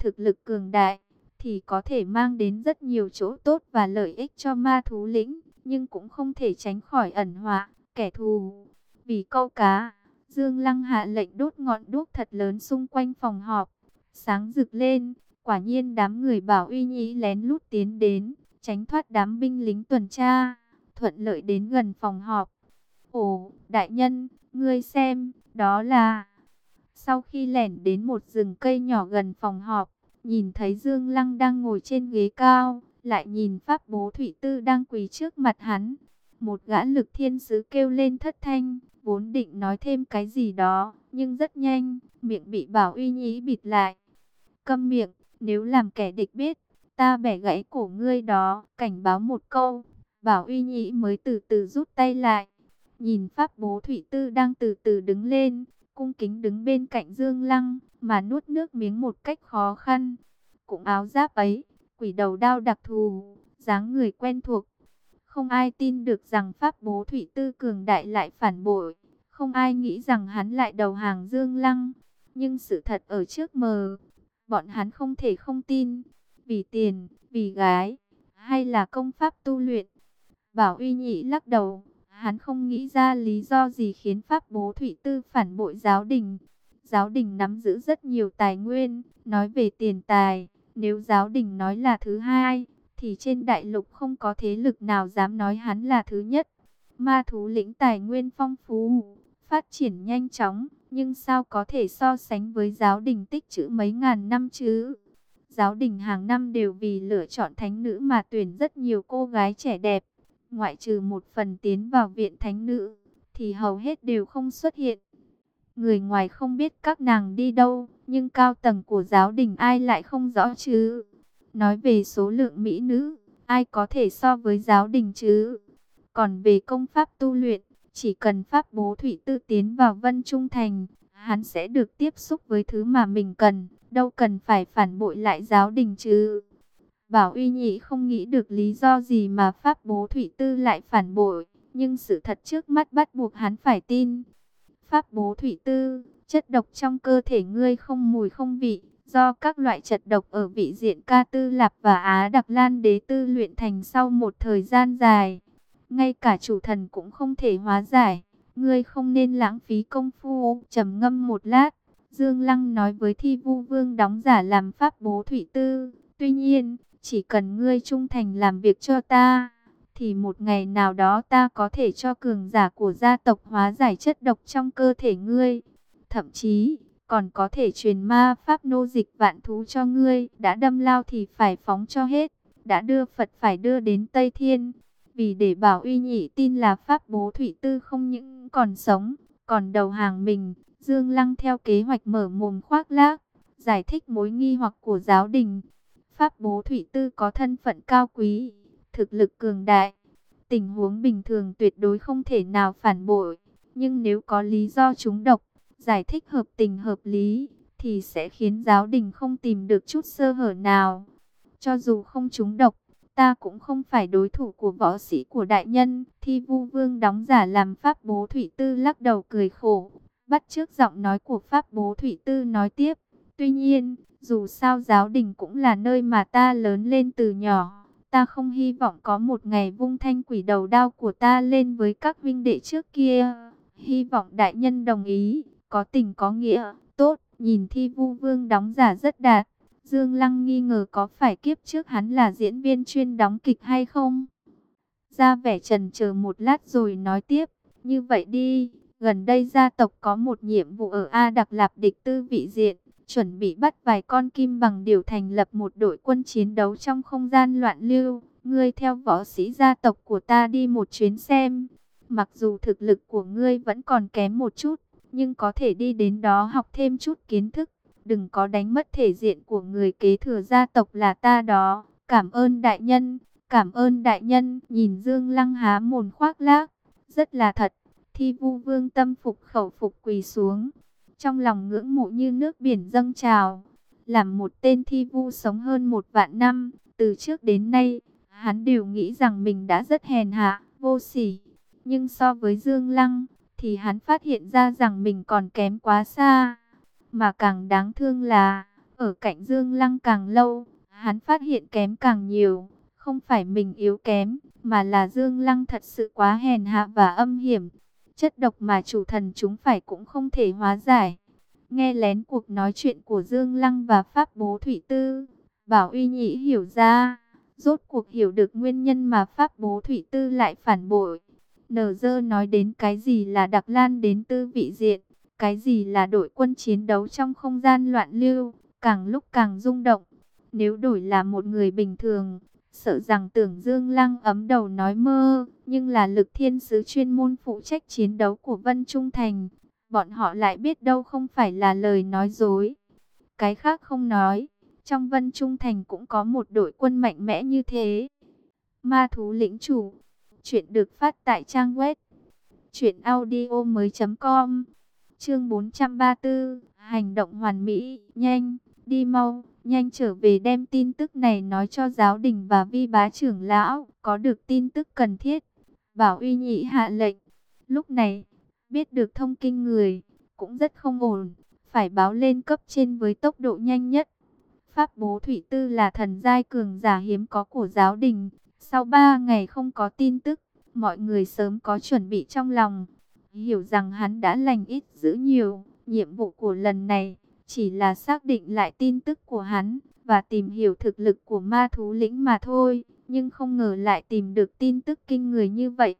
thực lực cường đại, thì có thể mang đến rất nhiều chỗ tốt và lợi ích cho ma thú lĩnh, nhưng cũng không thể tránh khỏi ẩn họa, kẻ thù. Vì câu cá, Dương Lăng hạ lệnh đốt ngọn đuốc thật lớn xung quanh phòng họp, sáng rực lên, quả nhiên đám người bảo uy nhĩ lén lút tiến đến, tránh thoát đám binh lính tuần tra, thuận lợi đến gần phòng họp. Ồ, đại nhân, ngươi xem, đó là... Sau khi lẻn đến một rừng cây nhỏ gần phòng họp, nhìn thấy Dương Lăng đang ngồi trên ghế cao, lại nhìn Pháp Bố Thủy Tư đang quỳ trước mặt hắn. Một gã lực thiên sứ kêu lên thất thanh, vốn định nói thêm cái gì đó, nhưng rất nhanh, miệng bị Bảo Uy Nhĩ bịt lại. Câm miệng, nếu làm kẻ địch biết, ta bẻ gãy cổ ngươi đó, cảnh báo một câu. Bảo Uy Nhĩ mới từ từ rút tay lại. Nhìn Pháp Bố Thủy Tư đang từ từ đứng lên, cung kính đứng bên cạnh Dương Lăng, mà nuốt nước miếng một cách khó khăn. Cũng áo giáp ấy, quỷ đầu đao đặc thù, dáng người quen thuộc. Không ai tin được rằng Pháp Bố Thủy Tư cường đại lại phản bội. Không ai nghĩ rằng hắn lại đầu hàng Dương Lăng. Nhưng sự thật ở trước mờ, bọn hắn không thể không tin. Vì tiền, vì gái, hay là công pháp tu luyện. Bảo uy nhị lắc đầu, hắn không nghĩ ra lý do gì khiến Pháp Bố Thủy Tư phản bội giáo đình. Giáo đình nắm giữ rất nhiều tài nguyên, nói về tiền tài, nếu giáo đình nói là thứ hai, thì trên đại lục không có thế lực nào dám nói hắn là thứ nhất. Ma thú lĩnh tài nguyên phong phú, phát triển nhanh chóng, nhưng sao có thể so sánh với giáo đình tích trữ mấy ngàn năm chứ? Giáo đình hàng năm đều vì lựa chọn thánh nữ mà tuyển rất nhiều cô gái trẻ đẹp, ngoại trừ một phần tiến vào viện thánh nữ, thì hầu hết đều không xuất hiện. Người ngoài không biết các nàng đi đâu, nhưng cao tầng của giáo đình ai lại không rõ chứ. Nói về số lượng mỹ nữ, ai có thể so với giáo đình chứ? Còn về công pháp tu luyện, chỉ cần pháp bố thủy tư tiến vào vân trung thành, hắn sẽ được tiếp xúc với thứ mà mình cần, đâu cần phải phản bội lại giáo đình chứ. Bảo uy nhị không nghĩ được lý do gì mà pháp bố thủy tư lại phản bội, nhưng sự thật trước mắt bắt buộc hắn phải tin. Pháp bố thủy tư, chất độc trong cơ thể ngươi không mùi không vị, do các loại chất độc ở vị diện ca tư lạp và á đặc lan đế tư luyện thành sau một thời gian dài. Ngay cả chủ thần cũng không thể hóa giải, ngươi không nên lãng phí công phu, trầm ngâm một lát. Dương Lăng nói với thi vu vương đóng giả làm pháp bố thủy tư, tuy nhiên, chỉ cần ngươi trung thành làm việc cho ta thì một ngày nào đó ta có thể cho cường giả của gia tộc hóa giải chất độc trong cơ thể ngươi. Thậm chí, còn có thể truyền ma pháp nô dịch vạn thú cho ngươi. Đã đâm lao thì phải phóng cho hết, đã đưa Phật phải đưa đến Tây Thiên. Vì để bảo uy nhị tin là pháp bố thủy tư không những còn sống, còn đầu hàng mình, Dương Lăng theo kế hoạch mở mồm khoác lác, giải thích mối nghi hoặc của giáo đình. Pháp bố thủy tư có thân phận cao quý, thực lực cường đại. Tình huống bình thường tuyệt đối không thể nào phản bội. Nhưng nếu có lý do chúng độc, giải thích hợp tình hợp lý, thì sẽ khiến giáo đình không tìm được chút sơ hở nào. Cho dù không chúng độc, ta cũng không phải đối thủ của võ sĩ của đại nhân. Thi vu vương đóng giả làm pháp bố thủy tư lắc đầu cười khổ, bắt trước giọng nói của pháp bố thủy tư nói tiếp. Tuy nhiên, dù sao giáo đình cũng là nơi mà ta lớn lên từ nhỏ Ta không hy vọng có một ngày vung thanh quỷ đầu đao của ta lên với các vinh đệ trước kia. Hy vọng đại nhân đồng ý, có tình có nghĩa, tốt, nhìn thi vu vương đóng giả rất đạt. Dương Lăng nghi ngờ có phải kiếp trước hắn là diễn viên chuyên đóng kịch hay không? Ra vẻ trần chờ một lát rồi nói tiếp, như vậy đi, gần đây gia tộc có một nhiệm vụ ở A Đặc Lạp địch tư vị diện chuẩn bị bắt vài con kim bằng điều thành lập một đội quân chiến đấu trong không gian loạn lưu. Ngươi theo võ sĩ gia tộc của ta đi một chuyến xem. Mặc dù thực lực của ngươi vẫn còn kém một chút, nhưng có thể đi đến đó học thêm chút kiến thức. Đừng có đánh mất thể diện của người kế thừa gia tộc là ta đó. Cảm ơn đại nhân, cảm ơn đại nhân. Nhìn Dương Lăng há mồn khoác lác, rất là thật. Thi vu vương tâm phục khẩu phục quỳ xuống trong lòng ngưỡng mộ như nước biển dâng trào. Làm một tên thi vu sống hơn một vạn năm, từ trước đến nay, hắn đều nghĩ rằng mình đã rất hèn hạ, vô sỉ. Nhưng so với Dương Lăng, thì hắn phát hiện ra rằng mình còn kém quá xa. Mà càng đáng thương là, Ở cạnh Dương Lăng càng lâu, hắn phát hiện kém càng nhiều. Không phải mình yếu kém, mà là Dương Lăng thật sự quá hèn hạ và âm hiểm. Chất độc mà chủ thần chúng phải cũng không thể hóa giải. Nghe lén cuộc nói chuyện của Dương Lăng và Pháp Bố Thủy Tư, Bảo Uy Nhĩ hiểu ra, rốt cuộc hiểu được nguyên nhân mà Pháp Bố Thủy Tư lại phản bội. Nở dơ nói đến cái gì là đặc lan đến tư vị diện, cái gì là đội quân chiến đấu trong không gian loạn lưu, càng lúc càng rung động. Nếu đổi là một người bình thường, sợ rằng tưởng Dương Lăng ấm đầu nói mơ, nhưng là lực thiên sứ chuyên môn phụ trách chiến đấu của Vân Trung Thành. Bọn họ lại biết đâu không phải là lời nói dối. Cái khác không nói, trong Vân Trung Thành cũng có một đội quân mạnh mẽ như thế. Ma thú lĩnh chủ, chuyện được phát tại trang web audio mới.com Chương 434, hành động hoàn mỹ, nhanh, đi mau, nhanh trở về đem tin tức này nói cho giáo đình và vi bá trưởng lão, có được tin tức cần thiết. Bảo uy nhị hạ lệnh. Lúc này, biết được thông kinh người, cũng rất không ổn, phải báo lên cấp trên với tốc độ nhanh nhất. Pháp bố Thủy Tư là thần giai cường giả hiếm có của giáo đình. Sau 3 ngày không có tin tức, mọi người sớm có chuẩn bị trong lòng. Hiểu rằng hắn đã lành ít giữ nhiều, nhiệm vụ của lần này chỉ là xác định lại tin tức của hắn và tìm hiểu thực lực của ma thú lĩnh mà thôi. Nhưng không ngờ lại tìm được tin tức kinh người như vậy.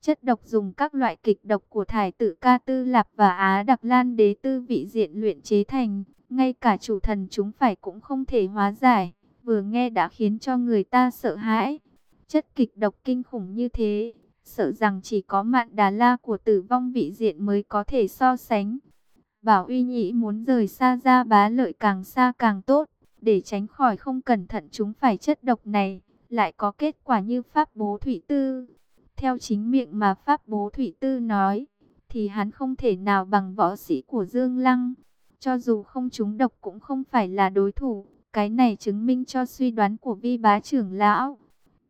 Chất độc dùng các loại kịch độc của thải tử ca tư lạp và á đặc lan đế tư vị diện luyện chế thành. Ngay cả chủ thần chúng phải cũng không thể hóa giải. Vừa nghe đã khiến cho người ta sợ hãi. Chất kịch độc kinh khủng như thế. Sợ rằng chỉ có mạn đà la của tử vong vị diện mới có thể so sánh. Bảo uy nhĩ muốn rời xa ra bá lợi càng xa càng tốt, để tránh khỏi không cẩn thận chúng phải chất độc này, lại có kết quả như Pháp Bố Thủy Tư. Theo chính miệng mà Pháp Bố Thủy Tư nói, thì hắn không thể nào bằng võ sĩ của Dương Lăng. Cho dù không trúng độc cũng không phải là đối thủ, cái này chứng minh cho suy đoán của vi bá trưởng lão.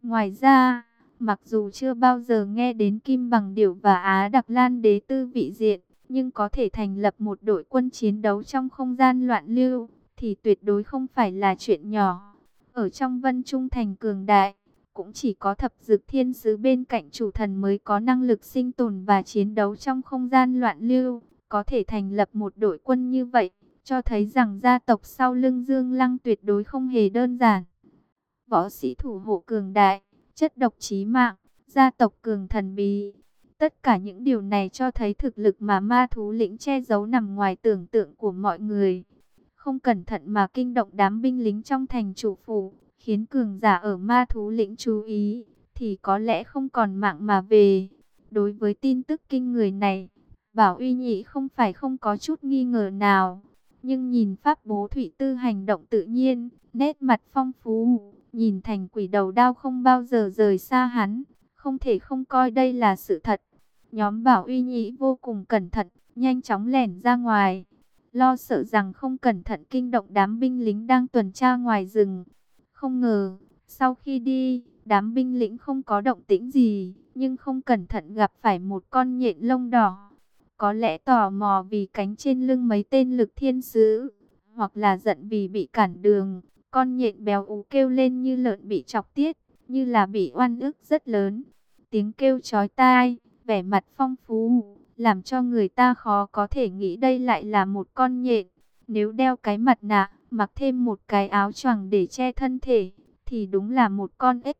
Ngoài ra, mặc dù chưa bao giờ nghe đến Kim Bằng Điểu và Á Đặc Lan Đế Tư vị diện, nhưng có thể thành lập một đội quân chiến đấu trong không gian loạn lưu, thì tuyệt đối không phải là chuyện nhỏ. Ở trong vân trung thành cường đại, cũng chỉ có thập dực thiên sứ bên cạnh chủ thần mới có năng lực sinh tồn và chiến đấu trong không gian loạn lưu, có thể thành lập một đội quân như vậy, cho thấy rằng gia tộc sau lưng Dương Lăng tuyệt đối không hề đơn giản. Võ sĩ thủ hộ cường đại, chất độc chí mạng, gia tộc cường thần bí, Tất cả những điều này cho thấy thực lực mà ma thú lĩnh che giấu nằm ngoài tưởng tượng của mọi người. Không cẩn thận mà kinh động đám binh lính trong thành chủ phủ, khiến cường giả ở ma thú lĩnh chú ý, thì có lẽ không còn mạng mà về. Đối với tin tức kinh người này, Bảo Uy Nhị không phải không có chút nghi ngờ nào. Nhưng nhìn pháp bố thủy tư hành động tự nhiên, nét mặt phong phú, nhìn thành quỷ đầu đao không bao giờ rời xa hắn, không thể không coi đây là sự thật. Nhóm bảo uy nhĩ vô cùng cẩn thận, nhanh chóng lẻn ra ngoài. Lo sợ rằng không cẩn thận kinh động đám binh lính đang tuần tra ngoài rừng. Không ngờ, sau khi đi, đám binh lính không có động tĩnh gì, nhưng không cẩn thận gặp phải một con nhện lông đỏ. Có lẽ tò mò vì cánh trên lưng mấy tên lực thiên sứ, hoặc là giận vì bị cản đường. Con nhện béo ú kêu lên như lợn bị chọc tiết, như là bị oan ức rất lớn. Tiếng kêu chói tai, vẻ mặt phong phú, làm cho người ta khó có thể nghĩ đây lại là một con nhện. Nếu đeo cái mặt nạ, mặc thêm một cái áo choàng để che thân thể, thì đúng là một con ếch.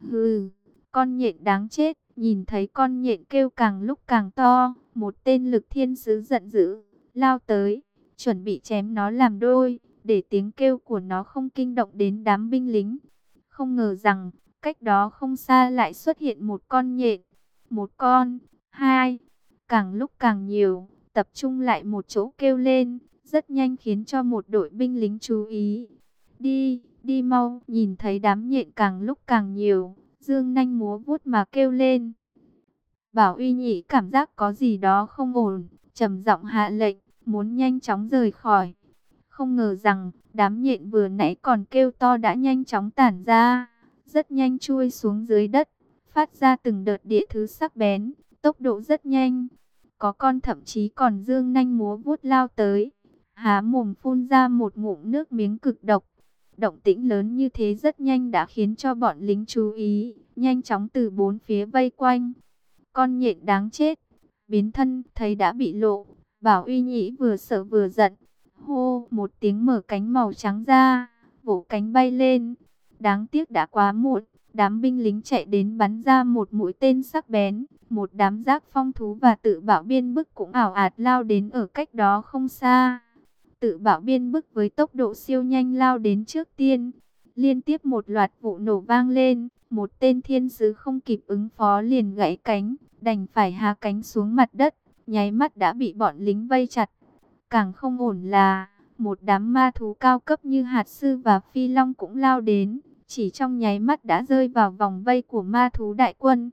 Hừ, con nhện đáng chết, nhìn thấy con nhện kêu càng lúc càng to, một tên lực thiên sứ giận dữ, lao tới, chuẩn bị chém nó làm đôi, để tiếng kêu của nó không kinh động đến đám binh lính. Không ngờ rằng, cách đó không xa lại xuất hiện một con nhện, một con, hai, càng lúc càng nhiều, tập trung lại một chỗ kêu lên, rất nhanh khiến cho một đội binh lính chú ý. Đi, đi mau, nhìn thấy đám nhện càng lúc càng nhiều, dương nanh múa vuốt mà kêu lên. Bảo uy nhị cảm giác có gì đó không ổn, trầm giọng hạ lệnh, muốn nhanh chóng rời khỏi. Không ngờ rằng, đám nhện vừa nãy còn kêu to đã nhanh chóng tản ra, rất nhanh chui xuống dưới đất phát ra từng đợt địa thứ sắc bén, tốc độ rất nhanh. Có con thậm chí còn dương nanh múa vuốt lao tới. há mồm phun ra một ngụm nước miếng cực độc. Động tĩnh lớn như thế rất nhanh đã khiến cho bọn lính chú ý, nhanh chóng từ bốn phía vây quanh. Con nhện đáng chết, biến thân thấy đã bị lộ, bảo uy nhĩ vừa sợ vừa giận. Hô, một tiếng mở cánh màu trắng ra, vỗ cánh bay lên. Đáng tiếc đã quá muộn, đám binh lính chạy đến bắn ra một mũi tên sắc bén. Một đám giác phong thú và tự bảo biên bức cũng ảo ạt lao đến ở cách đó không xa. Tự bảo biên bức với tốc độ siêu nhanh lao đến trước tiên. Liên tiếp một loạt vụ nổ vang lên, một tên thiên sứ không kịp ứng phó liền gãy cánh, đành phải hạ cánh xuống mặt đất, nháy mắt đã bị bọn lính vây chặt. Càng không ổn là, một đám ma thú cao cấp như hạt sư và phi long cũng lao đến, chỉ trong nháy mắt đã rơi vào vòng vây của ma thú đại quân.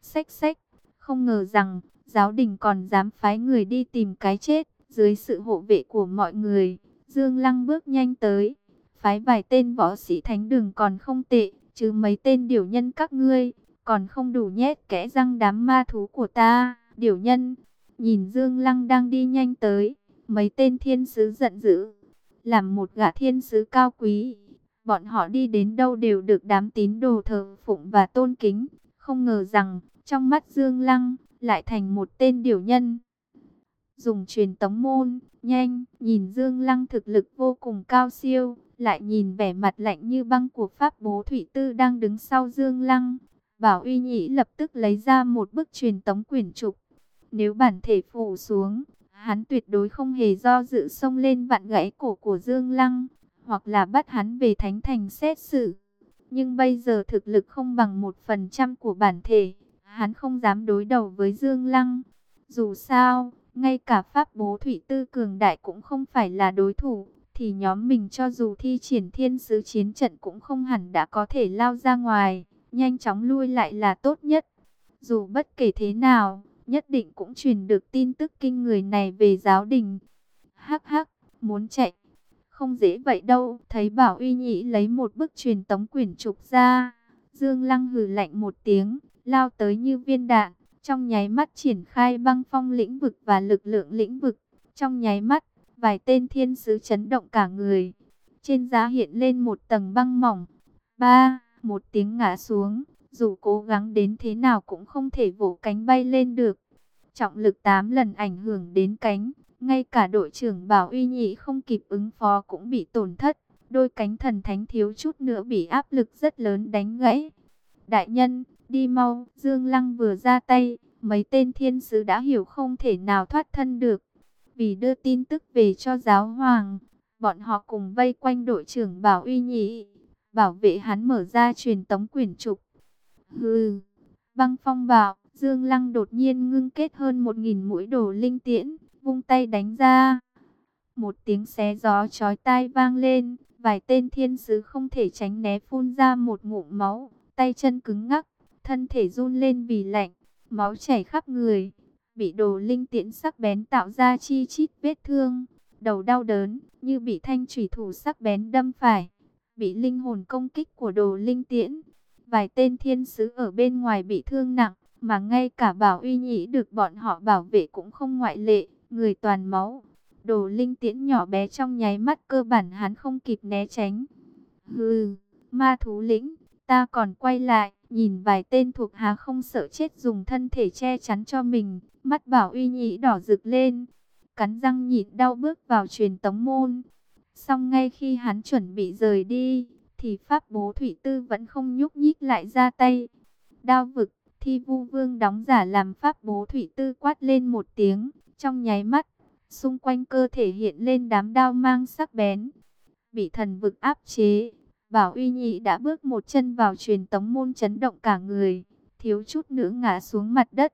Xách xách, không ngờ rằng, giáo đình còn dám phái người đi tìm cái chết, dưới sự hộ vệ của mọi người. Dương Lăng bước nhanh tới, phái vài tên võ sĩ thánh đường còn không tệ, chứ mấy tên điều nhân các ngươi, còn không đủ nhét kẽ răng đám ma thú của ta. Điều nhân, nhìn Dương Lăng đang đi nhanh tới, mấy tên thiên sứ giận dữ, làm một gã thiên sứ cao quý. Bọn họ đi đến đâu đều được đám tín đồ thờ phụng và tôn kính, không ngờ rằng trong mắt Dương Lăng lại thành một tên điều nhân. Dùng truyền tống môn, nhanh, nhìn Dương Lăng thực lực vô cùng cao siêu, lại nhìn vẻ mặt lạnh như băng của Pháp Bố Thủy Tư đang đứng sau Dương Lăng. Bảo Uy Nhĩ lập tức lấy ra một bức truyền tống quyển trục. Nếu bản thể phủ xuống, hắn tuyệt đối không hề do dự xông lên vặn gãy cổ của Dương Lăng, hoặc là bắt hắn về Thánh Thành xét xử. Nhưng bây giờ thực lực không bằng một phần trăm của bản thể, hắn không dám đối đầu với Dương Lăng. Dù sao, ngay cả Pháp Bố Thủy Tư cường đại cũng không phải là đối thủ, thì nhóm mình cho dù thi triển thiên sứ chiến trận cũng không hẳn đã có thể lao ra ngoài, nhanh chóng lui lại là tốt nhất. Dù bất kể thế nào, nhất định cũng truyền được tin tức kinh người này về giáo đình. Hắc hắc, muốn chạy, không dễ vậy đâu. Thấy Bảo Uy Nhĩ lấy một bức truyền tống quyển trục ra, Dương Lăng hừ lạnh một tiếng, lao tới như viên đạn, trong nháy mắt triển khai băng phong lĩnh vực và lực lượng lĩnh vực. Trong nháy mắt, vài tên thiên sứ chấn động cả người. Trên giá hiện lên một tầng băng mỏng. Ba, một tiếng ngã xuống, dù cố gắng đến thế nào cũng không thể vỗ cánh bay lên được. Trọng lực 8 lần ảnh hưởng đến cánh, ngay cả đội trưởng Bảo Uy Nhị không kịp ứng phó cũng bị tổn thất. Đôi cánh thần thánh thiếu chút nữa bị áp lực rất lớn đánh gãy. Đại nhân, đi mau, Dương Lăng vừa ra tay, mấy tên thiên sứ đã hiểu không thể nào thoát thân được. Vì đưa tin tức về cho giáo hoàng, bọn họ cùng vây quanh đội trưởng Bảo Uy Nhị, bảo vệ hắn mở ra truyền tống quyển trục. Hừ, băng phong bảo, Dương Lăng đột nhiên ngưng kết hơn một nghìn mũi đồ linh tiễn, vung tay đánh ra. Một tiếng xé gió chói tai vang lên, vài tên thiên sứ không thể tránh né phun ra một ngụm máu, tay chân cứng ngắc, thân thể run lên vì lạnh, máu chảy khắp người, bị đồ linh tiễn sắc bén tạo ra chi chít vết thương, đầu đau đớn, như bị thanh thủy thủ sắc bén đâm phải, bị linh hồn công kích của đồ linh tiễn. Vài tên thiên sứ ở bên ngoài bị thương nặng, mà ngay cả bảo uy nhĩ được bọn họ bảo vệ cũng không ngoại lệ, người toàn máu. Đồ linh tiễn nhỏ bé trong nháy mắt cơ bản hắn không kịp né tránh. Hừ, ma thú lĩnh, ta còn quay lại, nhìn vài tên thuộc hạ không sợ chết dùng thân thể che chắn cho mình, mắt bảo uy nhĩ đỏ rực lên, cắn răng nhịn đau bước vào truyền tống môn. Xong ngay khi hắn chuẩn bị rời đi, thì pháp bố thủy tư vẫn không nhúc nhích lại ra tay. Đao vực, thi vu vương đóng giả làm pháp bố thủy tư quát lên một tiếng, trong nháy mắt, xung quanh cơ thể hiện lên đám đao mang sắc bén. Bị thần vực áp chế, bảo uy nhị đã bước một chân vào truyền tống môn chấn động cả người, thiếu chút nữa ngã xuống mặt đất.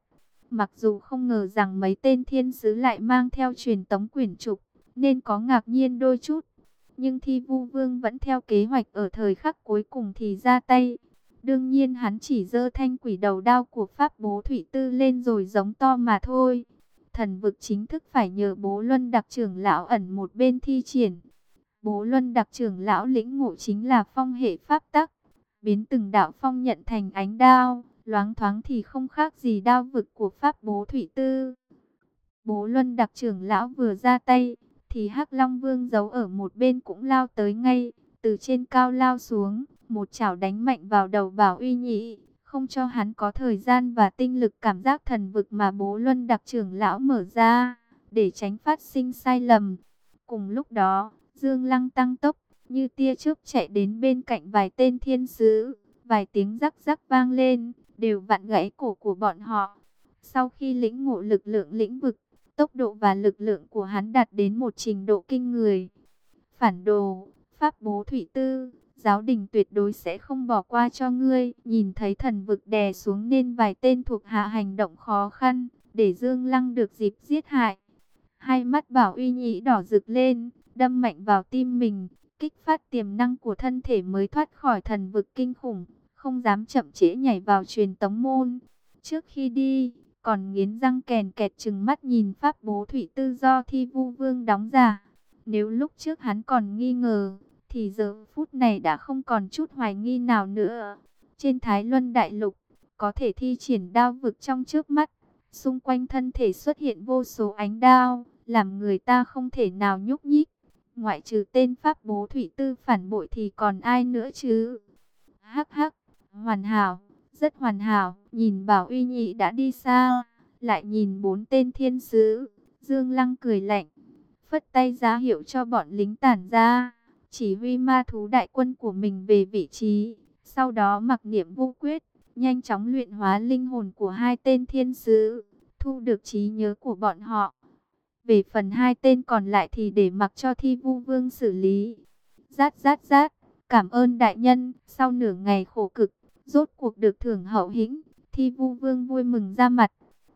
Mặc dù không ngờ rằng mấy tên thiên sứ lại mang theo truyền tống quyển trục, nên có ngạc nhiên đôi chút. Nhưng thi vu vương vẫn theo kế hoạch ở thời khắc cuối cùng thì ra tay. Đương nhiên hắn chỉ dơ thanh quỷ đầu đao của Pháp bố Thủy Tư lên rồi giống to mà thôi. Thần vực chính thức phải nhờ bố Luân đặc trưởng lão ẩn một bên thi triển. Bố Luân đặc trưởng lão lĩnh ngộ chính là phong hệ pháp tắc. Biến từng đạo phong nhận thành ánh đao, loáng thoáng thì không khác gì đao vực của Pháp bố Thủy Tư. Bố Luân đặc trưởng lão vừa ra tay, thì Hắc Long Vương giấu ở một bên cũng lao tới ngay, từ trên cao lao xuống, một chảo đánh mạnh vào đầu Bảo Uy nhị không cho hắn có thời gian và tinh lực cảm giác thần vực mà Bố Luân đặc trưởng lão mở ra, để tránh phát sinh sai lầm. Cùng lúc đó, Dương Lăng tăng tốc, như tia chớp chạy đến bên cạnh vài tên thiên sứ, vài tiếng rắc rắc vang lên, đều vặn gãy cổ của bọn họ. Sau khi lĩnh ngộ lực lượng lĩnh vực, tốc độ và lực lượng của hắn đạt đến một trình độ kinh người. Phản đồ, pháp bố thủy tư, giáo đình tuyệt đối sẽ không bỏ qua cho ngươi. Nhìn thấy thần vực đè xuống nên vài tên thuộc hạ hành động khó khăn, để Dương Lăng được dịp giết hại. Hai mắt bảo uy nhĩ đỏ rực lên, đâm mạnh vào tim mình, kích phát tiềm năng của thân thể mới thoát khỏi thần vực kinh khủng, không dám chậm trễ nhảy vào truyền tống môn. Trước khi đi, còn nghiến răng kèn kẹt chừng mắt nhìn pháp bố thủy tư do thi vu vương đóng giả. Nếu lúc trước hắn còn nghi ngờ, thì giờ phút này đã không còn chút hoài nghi nào nữa. Trên Thái Luân Đại Lục, có thể thi triển đao vực trong trước mắt, xung quanh thân thể xuất hiện vô số ánh đao, làm người ta không thể nào nhúc nhích. Ngoại trừ tên Pháp Bố Thủy Tư phản bội thì còn ai nữa chứ? Hắc hắc, hoàn hảo, rất hoàn hảo. Nhìn Bảo Uy Nhị đã đi xa, lại nhìn bốn tên thiên sứ. Dương Lăng cười lạnh, phất tay giá hiệu cho bọn lính tản ra, chỉ huy ma thú đại quân của mình về vị trí. Sau đó mặc niệm vô quyết, nhanh chóng luyện hóa linh hồn của hai tên thiên sứ, thu được trí nhớ của bọn họ. Về phần hai tên còn lại thì để mặc cho thi vu vương xử lý. Rát rát rát, cảm ơn đại nhân, sau nửa ngày khổ cực, rốt cuộc được thưởng hậu hĩnh, thi vu vương vui mừng ra mặt.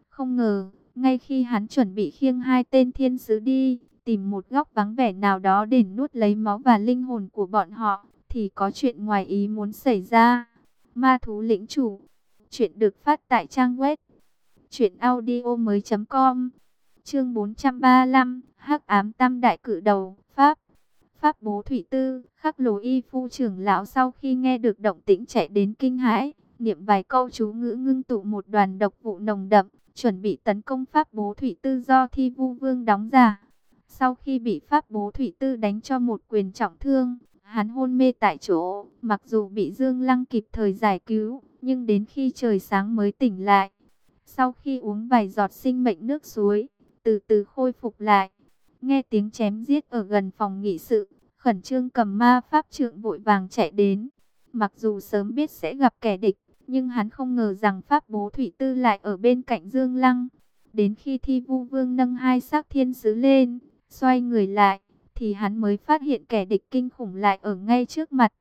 Không ngờ, ngay khi hắn chuẩn bị khiêng hai tên thiên sứ đi, tìm một góc vắng vẻ nào đó để nuốt lấy máu và linh hồn của bọn họ, thì có chuyện ngoài ý muốn xảy ra. Ma thú lĩnh chủ, chuyện được phát tại trang web chuyện audio mới.com Chương 435, Hắc ám tam đại cử đầu, Pháp. Pháp bố thủy tư, khắc lồ y phu trưởng lão sau khi nghe được động tĩnh chạy đến kinh hãi, niệm vài câu chú ngữ ngưng tụ một đoàn độc vụ nồng đậm, chuẩn bị tấn công Pháp bố thủy tư do thi vu vương đóng giả. Sau khi bị Pháp bố thủy tư đánh cho một quyền trọng thương, hắn hôn mê tại chỗ, mặc dù bị Dương Lăng kịp thời giải cứu, nhưng đến khi trời sáng mới tỉnh lại. Sau khi uống vài giọt sinh mệnh nước suối, từ từ khôi phục lại. Nghe tiếng chém giết ở gần phòng nghị sự, khẩn trương cầm ma pháp trượng vội vàng chạy đến. Mặc dù sớm biết sẽ gặp kẻ địch, nhưng hắn không ngờ rằng pháp bố thủy tư lại ở bên cạnh Dương Lăng. Đến khi thi vu vương nâng hai xác thiên sứ lên, xoay người lại, thì hắn mới phát hiện kẻ địch kinh khủng lại ở ngay trước mặt.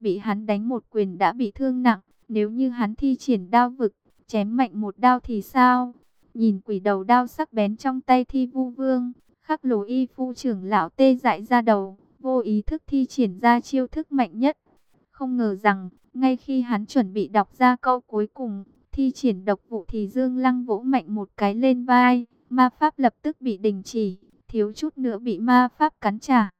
Bị hắn đánh một quyền đã bị thương nặng, nếu như hắn thi triển đao vực, chém mạnh một đao thì sao? Nhìn quỷ đầu đao sắc bén trong tay thi vu vương, khắc lồ y phu trưởng lão tê dại ra đầu, vô ý thức thi triển ra chiêu thức mạnh nhất. Không ngờ rằng, ngay khi hắn chuẩn bị đọc ra câu cuối cùng, thi triển độc vụ thì Dương Lăng vỗ mạnh một cái lên vai, ma pháp lập tức bị đình chỉ, thiếu chút nữa bị ma pháp cắn trả.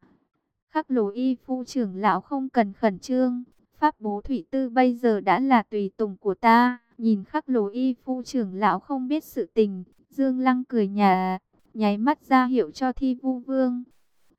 Khắc lồ y phu trưởng lão không cần khẩn trương, pháp bố thủy tư bây giờ đã là tùy tùng của ta. Nhìn khắc lồ y phu trưởng lão không biết sự tình, Dương Lăng cười nhà, nháy mắt ra hiệu cho thi vu vương.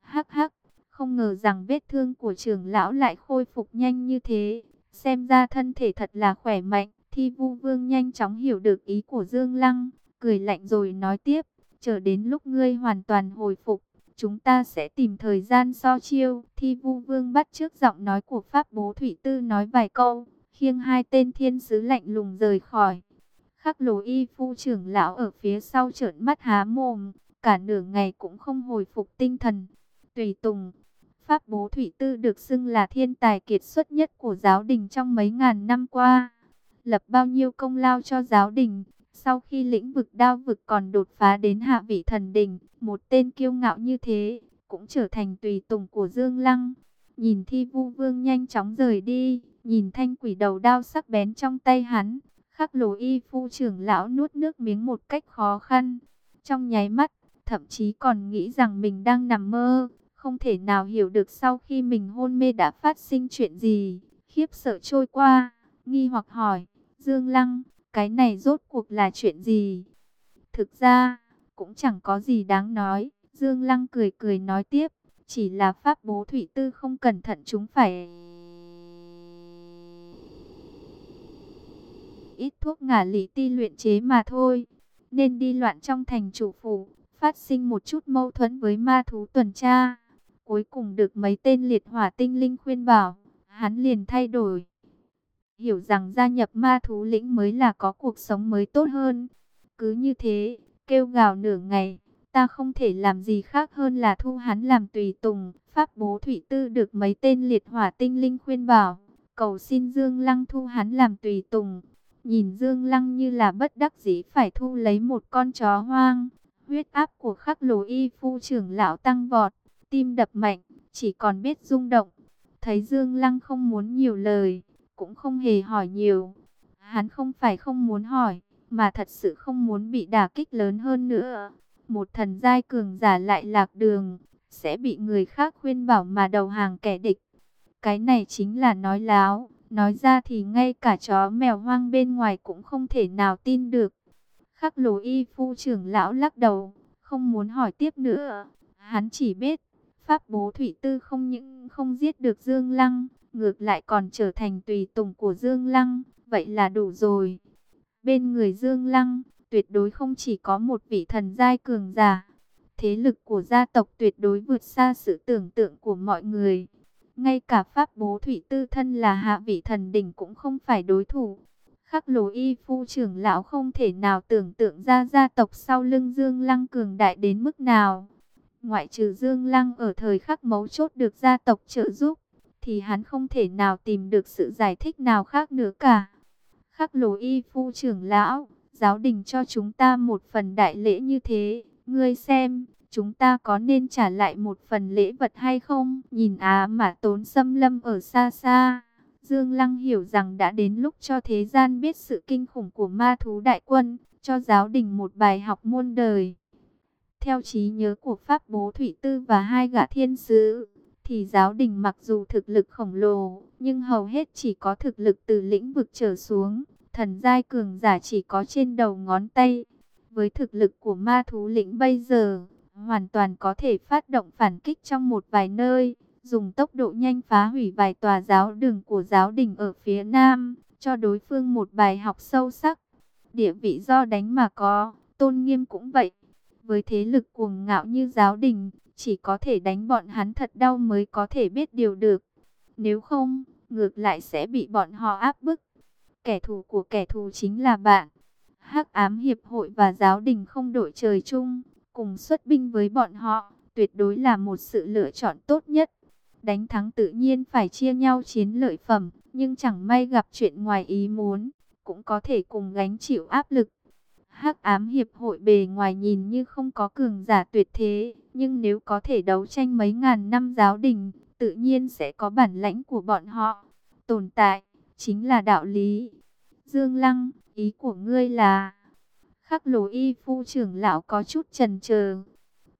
Hắc hắc, không ngờ rằng vết thương của trưởng lão lại khôi phục nhanh như thế, xem ra thân thể thật là khỏe mạnh. Thi vu vương nhanh chóng hiểu được ý của Dương Lăng, cười lạnh rồi nói tiếp, chờ đến lúc ngươi hoàn toàn hồi phục, chúng ta sẽ tìm thời gian so chiêu. Thi vu vương bắt trước giọng nói của Pháp Bố Thủy Tư nói vài câu, khiêng hai tên thiên sứ lạnh lùng rời khỏi. Khắc lồ y phu trưởng lão ở phía sau trợn mắt há mồm, cả nửa ngày cũng không hồi phục tinh thần. Tùy Tùng, Pháp Bố Thủy Tư được xưng là thiên tài kiệt xuất nhất của giáo đình trong mấy ngàn năm qua. Lập bao nhiêu công lao cho giáo đình, sau khi lĩnh vực đao vực còn đột phá đến hạ vị thần đình, một tên kiêu ngạo như thế, cũng trở thành tùy tùng của Dương Lăng. Nhìn thi vu vương nhanh chóng rời đi, Nhìn thanh quỷ đầu đao sắc bén trong tay hắn, khắc lồ y phu trưởng lão nuốt nước miếng một cách khó khăn. Trong nháy mắt, thậm chí còn nghĩ rằng mình đang nằm mơ, không thể nào hiểu được sau khi mình hôn mê đã phát sinh chuyện gì. Khiếp sợ trôi qua, nghi hoặc hỏi, Dương Lăng, cái này rốt cuộc là chuyện gì? Thực ra, cũng chẳng có gì đáng nói. Dương Lăng cười cười nói tiếp, chỉ là pháp bố thủy tư không cẩn thận chúng phải... Ít thuốc ngả lý ti luyện chế mà thôi, nên đi loạn trong thành chủ phủ, phát sinh một chút mâu thuẫn với ma thú tuần tra. Cuối cùng được mấy tên liệt hỏa tinh linh khuyên bảo, hắn liền thay đổi. Hiểu rằng gia nhập ma thú lĩnh mới là có cuộc sống mới tốt hơn. Cứ như thế, kêu gào nửa ngày, ta không thể làm gì khác hơn là thu hắn làm tùy tùng. Pháp bố thủy tư được mấy tên liệt hỏa tinh linh khuyên bảo, cầu xin Dương Lăng thu hắn làm tùy tùng. Nhìn Dương Lăng như là bất đắc dĩ phải thu lấy một con chó hoang. Huyết áp của khắc lồ y phu trưởng lão tăng vọt, tim đập mạnh, chỉ còn biết rung động. Thấy Dương Lăng không muốn nhiều lời, cũng không hề hỏi nhiều. Hắn không phải không muốn hỏi, mà thật sự không muốn bị đả kích lớn hơn nữa. Một thần giai cường giả lại lạc đường, sẽ bị người khác khuyên bảo mà đầu hàng kẻ địch. Cái này chính là nói láo, nói ra thì ngay cả chó mèo hoang bên ngoài cũng không thể nào tin được. Khắc lồ y phu trưởng lão lắc đầu, không muốn hỏi tiếp nữa. Hắn chỉ biết, Pháp bố thủy tư không những không giết được Dương Lăng, ngược lại còn trở thành tùy tùng của Dương Lăng, vậy là đủ rồi. Bên người Dương Lăng, tuyệt đối không chỉ có một vị thần giai cường giả. Thế lực của gia tộc tuyệt đối vượt xa sự tưởng tượng của mọi người. Ngay cả Pháp bố thủy tư thân là hạ vị thần đỉnh cũng không phải đối thủ. Khắc lồ y phu trưởng lão không thể nào tưởng tượng ra gia tộc sau lưng Dương Lăng cường đại đến mức nào. Ngoại trừ Dương Lăng ở thời khắc mấu chốt được gia tộc trợ giúp, thì hắn không thể nào tìm được sự giải thích nào khác nữa cả. Khắc lồ y phu trưởng lão, giáo đình cho chúng ta một phần đại lễ như thế, ngươi xem, chúng ta có nên trả lại một phần lễ vật hay không? Nhìn á mà tốn xâm lâm ở xa xa, Dương Lăng hiểu rằng đã đến lúc cho thế gian biết sự kinh khủng của ma thú đại quân, cho giáo đình một bài học muôn đời. Theo trí nhớ của Pháp Bố Thủy Tư và hai gã thiên sứ, thì giáo đình mặc dù thực lực khổng lồ, nhưng hầu hết chỉ có thực lực từ lĩnh vực trở xuống, thần giai cường giả chỉ có trên đầu ngón tay. Với thực lực của ma thú lĩnh bây giờ, hoàn toàn có thể phát động phản kích trong một vài nơi, dùng tốc độ nhanh phá hủy vài tòa giáo đường của giáo đình ở phía nam, cho đối phương một bài học sâu sắc. Địa vị do đánh mà có, tôn nghiêm cũng vậy. Với thế lực cuồng ngạo như giáo đình, chỉ có thể đánh bọn hắn thật đau mới có thể biết điều được. Nếu không, ngược lại sẽ bị bọn họ áp bức. Kẻ thù của kẻ thù chính là bạn. Hắc ám hiệp hội và giáo đình không đổi trời chung, cùng xuất binh với bọn họ, tuyệt đối là một sự lựa chọn tốt nhất. Đánh thắng tự nhiên phải chia nhau chiến lợi phẩm, nhưng chẳng may gặp chuyện ngoài ý muốn, cũng có thể cùng gánh chịu áp lực. Hắc ám hiệp hội bề ngoài nhìn như không có cường giả tuyệt thế, nhưng nếu có thể đấu tranh mấy ngàn năm giáo đình, tự nhiên sẽ có bản lãnh của bọn họ. Tồn tại, chính là đạo lý. Dương Lăng, ý của ngươi là... Khắc lồ y phu trưởng lão có chút trần chờ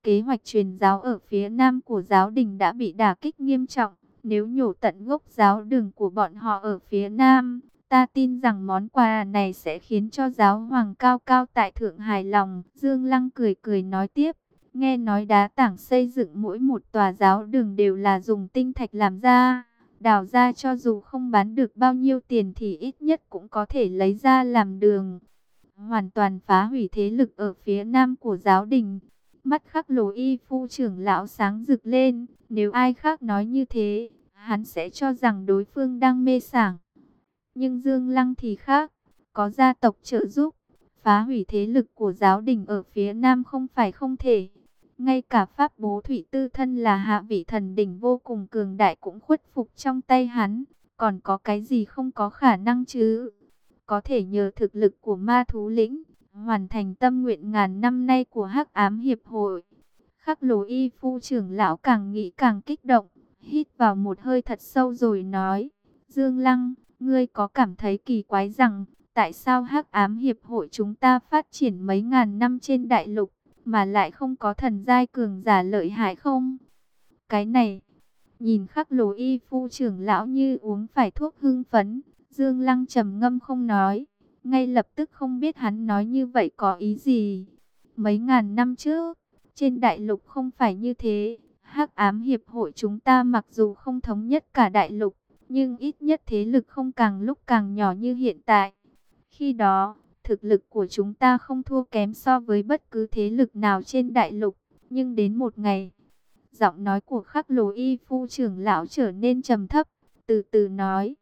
Kế hoạch truyền giáo ở phía nam của giáo đình đã bị đả kích nghiêm trọng. Nếu nhổ tận gốc giáo đường của bọn họ ở phía nam, Ta tin rằng món quà này sẽ khiến cho giáo hoàng cao cao tại thượng hài lòng. Dương Lăng cười cười nói tiếp. Nghe nói đá tảng xây dựng mỗi một tòa giáo đường đều là dùng tinh thạch làm ra. Đào ra cho dù không bán được bao nhiêu tiền thì ít nhất cũng có thể lấy ra làm đường. Hoàn toàn phá hủy thế lực ở phía nam của giáo đình. Mắt khắc lồ y phu trưởng lão sáng rực lên. Nếu ai khác nói như thế, hắn sẽ cho rằng đối phương đang mê sảng. Nhưng Dương Lăng thì khác, có gia tộc trợ giúp, phá hủy thế lực của giáo đình ở phía Nam không phải không thể. Ngay cả Pháp Bố Thủy Tư thân là hạ vị thần đỉnh vô cùng cường đại cũng khuất phục trong tay hắn. Còn có cái gì không có khả năng chứ? Có thể nhờ thực lực của ma thú lĩnh, hoàn thành tâm nguyện ngàn năm nay của hắc ám hiệp hội. Khắc lồ y phu trưởng lão càng nghĩ càng kích động, hít vào một hơi thật sâu rồi nói. Dương Lăng, Ngươi có cảm thấy kỳ quái rằng, tại sao hắc ám hiệp hội chúng ta phát triển mấy ngàn năm trên đại lục, mà lại không có thần giai cường giả lợi hại không? Cái này, nhìn khắc lồ y phu trưởng lão như uống phải thuốc hưng phấn, Dương Lăng trầm ngâm không nói, ngay lập tức không biết hắn nói như vậy có ý gì. Mấy ngàn năm trước, trên đại lục không phải như thế. Hắc ám hiệp hội chúng ta mặc dù không thống nhất cả đại lục, nhưng ít nhất thế lực không càng lúc càng nhỏ như hiện tại. Khi đó, thực lực của chúng ta không thua kém so với bất cứ thế lực nào trên đại lục. Nhưng đến một ngày, giọng nói của khắc lồ y phu trưởng lão trở nên trầm thấp, từ từ nói.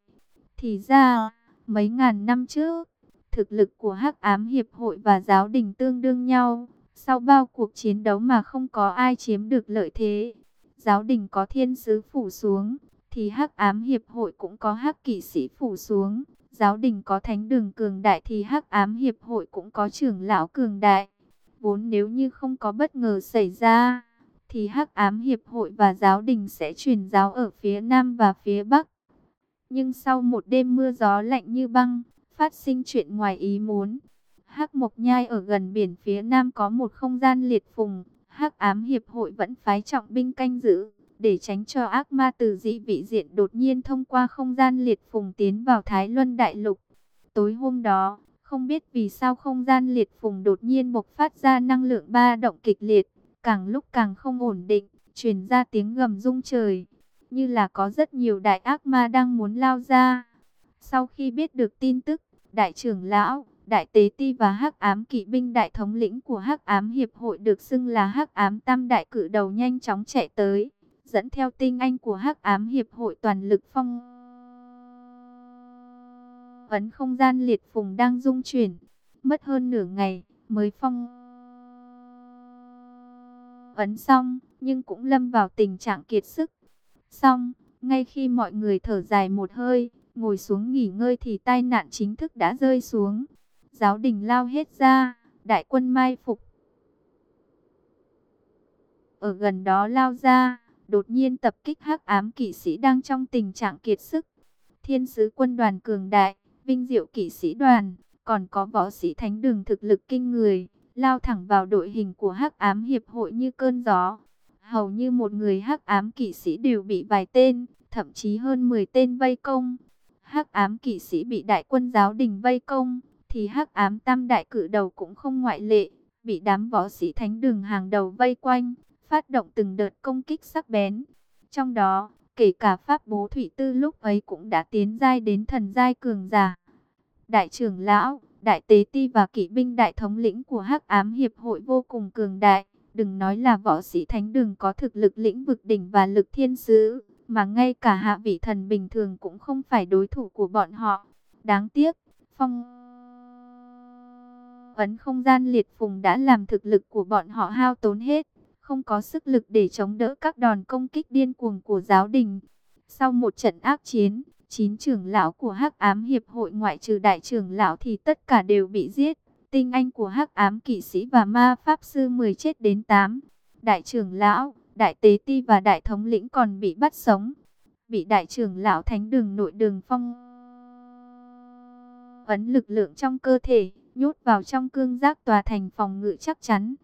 Thì ra, mấy ngàn năm trước, thực lực của hắc ám hiệp hội và giáo đình tương đương nhau. Sau bao cuộc chiến đấu mà không có ai chiếm được lợi thế, giáo đình có thiên sứ phủ xuống, thì hắc ám hiệp hội cũng có hắc kỵ sĩ phủ xuống. Giáo đình có thánh đường cường đại thì hắc ám hiệp hội cũng có trưởng lão cường đại. Vốn nếu như không có bất ngờ xảy ra, thì hắc ám hiệp hội và giáo đình sẽ truyền giáo ở phía nam và phía bắc. Nhưng sau một đêm mưa gió lạnh như băng, phát sinh chuyện ngoài ý muốn. Hắc Mộc Nhai ở gần biển phía nam có một không gian liệt phùng, Hắc Ám Hiệp hội vẫn phái trọng binh canh giữ, để tránh cho ác ma từ dĩ vị diện đột nhiên thông qua không gian liệt phùng tiến vào Thái Luân Đại Lục. Tối hôm đó, không biết vì sao không gian liệt phùng đột nhiên bộc phát ra năng lượng ba động kịch liệt, càng lúc càng không ổn định, truyền ra tiếng gầm rung trời, như là có rất nhiều đại ác ma đang muốn lao ra. Sau khi biết được tin tức, đại trưởng lão, đại tế ti và hắc ám kỵ binh đại thống lĩnh của hắc ám hiệp hội được xưng là hắc ám tam đại cử đầu nhanh chóng chạy tới, dẫn theo tinh anh của hắc ám hiệp hội toàn lực phong ấn không gian liệt phùng đang dung chuyển, mất hơn nửa ngày mới phong ấn xong, nhưng cũng lâm vào tình trạng kiệt sức. Xong, ngay khi mọi người thở dài một hơi, ngồi xuống nghỉ ngơi thì tai nạn chính thức đã rơi xuống. Giáo đình lao hết ra, đại quân mai phục. Ở gần đó lao ra, đột nhiên tập kích hắc ám kỵ sĩ đang trong tình trạng kiệt sức. Thiên sứ quân đoàn cường đại, vinh diệu kỵ sĩ đoàn, còn có võ sĩ thánh đường thực lực kinh người, lao thẳng vào đội hình của hắc ám hiệp hội như cơn gió. Hầu như một người hắc ám kỵ sĩ đều bị vài tên, thậm chí hơn 10 tên vây công. Hắc ám kỵ sĩ bị đại quân giáo đình vây công, thì hắc ám tam đại cử đầu cũng không ngoại lệ, bị đám võ sĩ thánh đường hàng đầu vây quanh, phát động từng đợt công kích sắc bén. Trong đó, kể cả pháp bố thủy tư lúc ấy cũng đã tiến giai đến thần giai cường giả. Đại trưởng lão, đại tế ti và kỵ binh đại thống lĩnh của hắc ám hiệp hội vô cùng cường đại. Đừng nói là võ sĩ thánh đường có thực lực lĩnh vực đỉnh và lực thiên sứ, mà ngay cả hạ vị thần bình thường cũng không phải đối thủ của bọn họ. Đáng tiếc, phong ấn không gian liệt phùng đã làm thực lực của bọn họ hao tốn hết, không có sức lực để chống đỡ các đòn công kích điên cuồng của giáo đình. Sau một trận ác chiến, chín trưởng lão của Hắc Ám Hiệp hội ngoại trừ đại trưởng lão thì tất cả đều bị giết. Tinh anh của Hắc Ám kỵ sĩ và ma pháp sư 10 chết đến 8. Đại trưởng lão, đại tế ti và đại thống lĩnh còn bị bắt sống. Bị đại trưởng lão thánh đường nội đường phong ấn lực lượng trong cơ thể, nhốt vào trong cương giác tòa thành phòng ngự chắc chắn.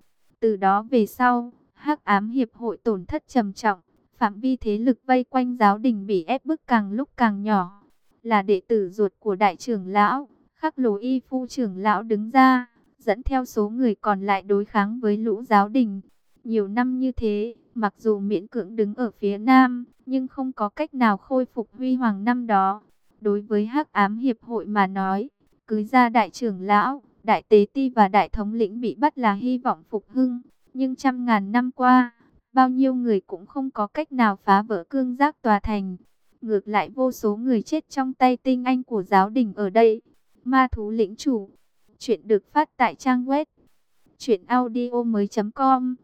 Từ đó về sau, Hắc Ám Hiệp hội tổn thất trầm trọng, phạm vi thế lực vây quanh giáo đình bị ép bức càng lúc càng nhỏ. Là đệ tử ruột của đại trưởng lão, khắc lồ y phu trưởng lão đứng ra, dẫn theo số người còn lại đối kháng với lũ giáo đình. Nhiều năm như thế, mặc dù miễn cưỡng đứng ở phía nam, nhưng không có cách nào khôi phục huy hoàng năm đó. Đối với hắc ám hiệp hội mà nói, cưới ra đại trưởng lão, đại tế ti và đại thống lĩnh bị bắt là hy vọng phục hưng. Nhưng trăm ngàn năm qua, bao nhiêu người cũng không có cách nào phá vỡ cương giác tòa thành. Ngược lại vô số người chết trong tay tinh anh của giáo đình ở đây. Ma thú lĩnh chủ. Chuyện được phát tại trang web. Chuyện audio mới com.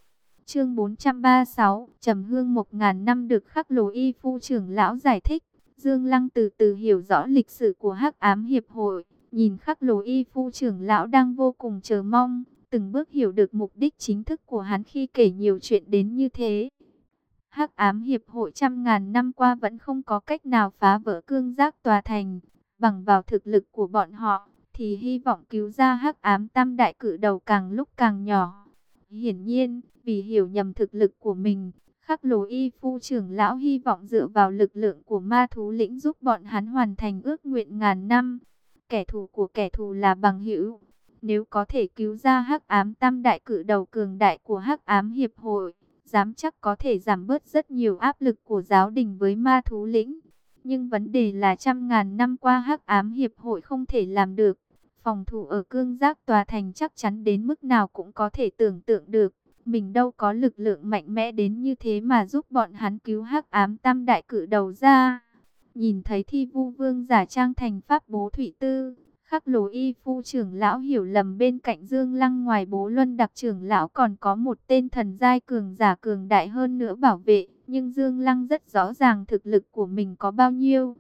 Chương 436. trầm hương một ngàn năm được khắc lồ y phu trưởng lão giải thích. Dương Lăng từ từ hiểu rõ lịch sử của hắc ám hiệp hội. Nhìn khắc lồ y phu trưởng lão đang vô cùng chờ mong, từng bước hiểu được mục đích chính thức của hắn khi kể nhiều chuyện đến như thế. Hắc ám hiệp hội trăm ngàn năm qua vẫn không có cách nào phá vỡ cương giác tòa thành, bằng vào thực lực của bọn họ, thì hy vọng cứu ra hắc ám tam đại cử đầu càng lúc càng nhỏ. Hiển nhiên, vì hiểu nhầm thực lực của mình, khắc lồ y phu trưởng lão hy vọng dựa vào lực lượng của ma thú lĩnh giúp bọn hắn hoàn thành ước nguyện ngàn năm. Kẻ thù của kẻ thù là bằng hữu. Nếu có thể cứu ra hắc ám tam đại cử đầu cường đại của hắc ám hiệp hội, dám chắc có thể giảm bớt rất nhiều áp lực của giáo đình với ma thú lĩnh. Nhưng vấn đề là trăm ngàn năm qua hắc ám hiệp hội không thể làm được. Phòng thủ ở cương giác tòa thành chắc chắn đến mức nào cũng có thể tưởng tượng được. Mình đâu có lực lượng mạnh mẽ đến như thế mà giúp bọn hắn cứu hắc ám tam đại cử đầu ra. Nhìn thấy thi vu vương giả trang thành pháp bố thủy tư, khắc lồ y phu trưởng lão hiểu lầm bên cạnh dương lăng ngoài bố luân đặc trưởng lão còn có một tên thần giai cường giả cường đại hơn nữa bảo vệ. Nhưng dương lăng rất rõ ràng thực lực của mình có bao nhiêu.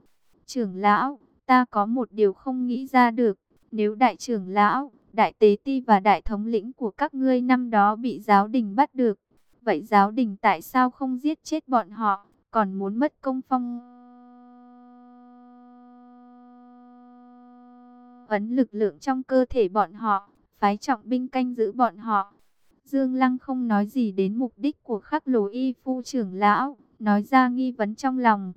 Trưởng lão, ta có một điều không nghĩ ra được. Nếu đại trưởng lão, đại tế ti và đại thống lĩnh của các ngươi năm đó bị giáo đình bắt được, vậy giáo đình tại sao không giết chết bọn họ, còn muốn mất công phong ấn lực lượng trong cơ thể bọn họ, phái trọng binh canh giữ bọn họ. Dương Lăng không nói gì đến mục đích của khắc lồ y phu trưởng lão, nói ra nghi vấn trong lòng.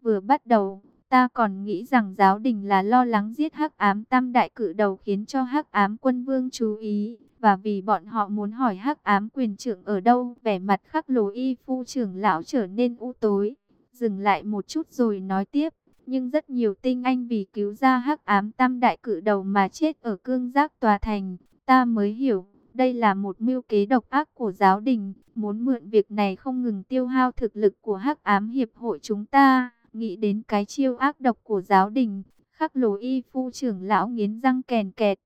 Vừa bắt đầu, ta còn nghĩ rằng giáo đình là lo lắng giết hắc ám tam đại cử đầu khiến cho hắc ám quân vương chú ý. Và vì bọn họ muốn hỏi hắc ám quyền trưởng ở đâu, vẻ mặt khắc lồ y phu trưởng lão trở nên u tối. Dừng lại một chút rồi nói tiếp nhưng rất nhiều tinh anh vì cứu ra hắc ám tam đại cử đầu mà chết ở cương giác tòa thành. Ta mới hiểu, đây là một mưu kế độc ác của giáo đình, muốn mượn việc này không ngừng tiêu hao thực lực của hắc ám hiệp hội chúng ta. Nghĩ đến cái chiêu ác độc của giáo đình, khắc lồ y phu trưởng lão nghiến răng kèn kẹt.